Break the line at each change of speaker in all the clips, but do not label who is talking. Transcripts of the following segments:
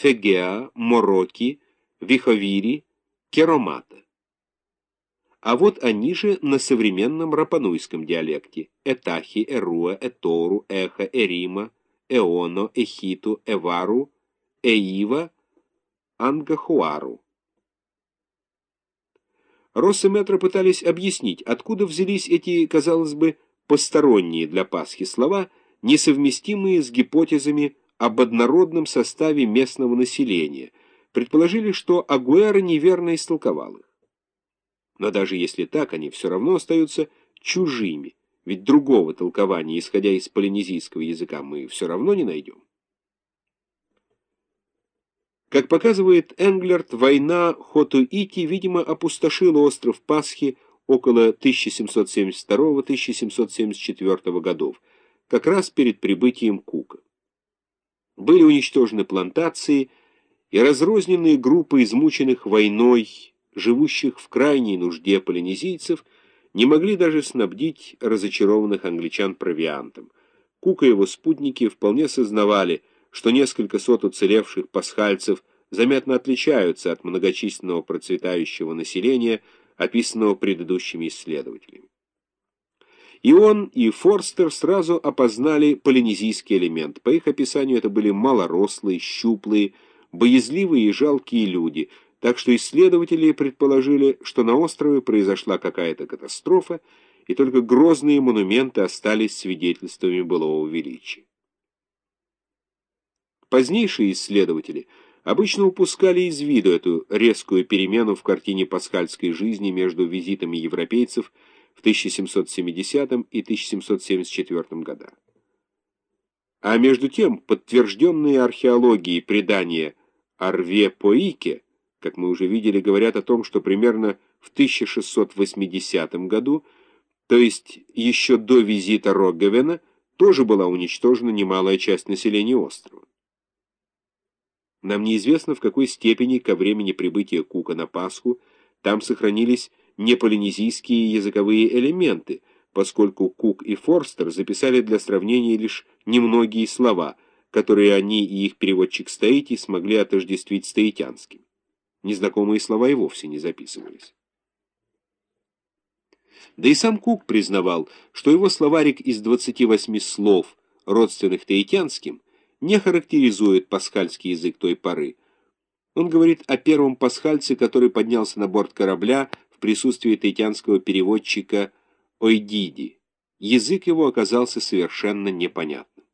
Фегеа, Мороки, Виховири, Керомата. А вот они же на современном рапануйском диалекте Этахи, Эруа, Этору, Эха, Эрима, Эоно, Эхиту, Эвару, Эива, Ангахуару. Росс и Метро пытались объяснить, откуда взялись эти, казалось бы, посторонние для Пасхи слова, несовместимые с гипотезами об однородном составе местного населения, предположили, что Агуэра неверно истолковал их. Но даже если так, они все равно остаются чужими, ведь другого толкования, исходя из полинезийского языка, мы все равно не найдем. Как показывает Энглерт, война Хотуити, видимо, опустошила остров Пасхи около 1772-1774 годов, как раз перед прибытием Кука. Были уничтожены плантации и разрозненные группы измученных войной, живущих в крайней нужде полинезийцев, не могли даже снабдить разочарованных англичан провиантом. Кука и его спутники вполне сознавали, что несколько сот уцелевших пасхальцев заметно отличаются от многочисленного процветающего населения, описанного предыдущими исследователями. И он, и Форстер сразу опознали полинезийский элемент. По их описанию это были малорослые, щуплые, боязливые и жалкие люди, так что исследователи предположили, что на острове произошла какая-то катастрофа, и только грозные монументы остались свидетельствами былого величия. Позднейшие исследователи обычно упускали из виду эту резкую перемену в картине пасхальской жизни между визитами европейцев в 1770 и 1774 годах. А между тем, подтвержденные археологией предания о Рве-Поике, как мы уже видели, говорят о том, что примерно в 1680 году, то есть еще до визита Рогговена, тоже была уничтожена немалая часть населения острова. Нам неизвестно, в какой степени ко времени прибытия Кука на Пасху там сохранились неполинезийские языковые элементы, поскольку Кук и Форстер записали для сравнения лишь немногие слова, которые они и их переводчик Стаити смогли отождествить с таитянским. Незнакомые слова и вовсе не записывались. Да и сам Кук признавал, что его словарик из 28 слов, родственных таитянским, не характеризует пасхальский язык той поры. Он говорит о первом пасхальце, который поднялся на борт корабля присутствии таитянского переводчика Ойдиди. Язык его оказался совершенно непонятным.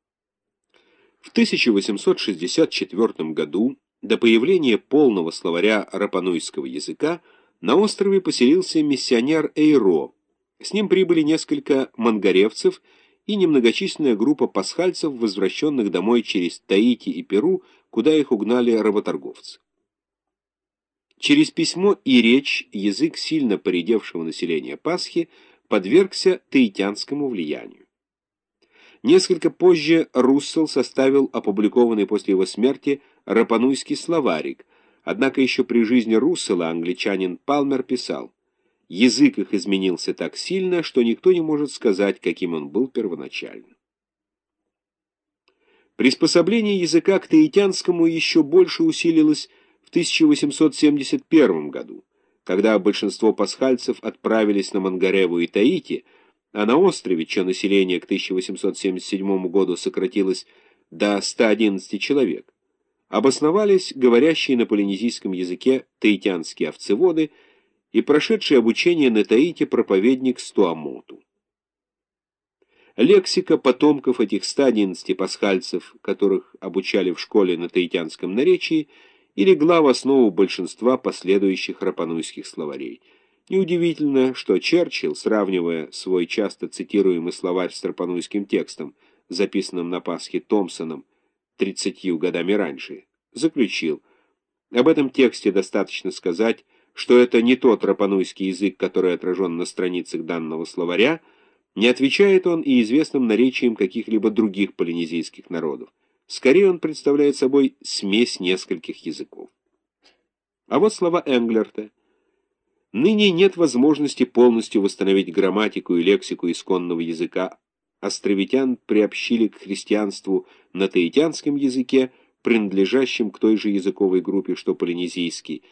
В 1864 году, до появления полного словаря рапануйского языка, на острове поселился миссионер Эйро. С ним прибыли несколько мангаревцев и немногочисленная группа пасхальцев, возвращенных домой через Таити и Перу, куда их угнали работорговцы. Через письмо и речь язык сильно поредевшего населения Пасхи подвергся таитянскому влиянию. Несколько позже Руссел составил опубликованный после его смерти Рапануйский словарик, однако еще при жизни Руссела англичанин Палмер писал Язык их изменился так сильно, что никто не может сказать, каким он был первоначально. Приспособление языка к таитянскому еще больше усилилось в 1871 году, когда большинство пасхальцев отправились на Мангареву и Таити, а на острове, чье население к 1877 году сократилось до 111 человек, обосновались говорящие на полинезийском языке таитянские овцеводы – и прошедший обучение на Таите проповедник Стуамоту. Лексика потомков этих 111 пасхальцев, которых обучали в школе на таитянском наречии, и легла в основу большинства последующих рапануйских словарей. Неудивительно, что Черчилл, сравнивая свой часто цитируемый словарь с рапануйским текстом, записанным на Пасхе Томпсоном 30 годами раньше, заключил, об этом тексте достаточно сказать, что это не тот рапануйский язык, который отражен на страницах данного словаря, не отвечает он и известным наречиям каких-либо других полинезийских народов. Скорее он представляет собой смесь нескольких языков. А вот слова Энглерта. Ныне нет возможности полностью восстановить грамматику и лексику исконного языка. Островитян приобщили к христианству на таитянском языке, принадлежащим к той же языковой группе, что полинезийский,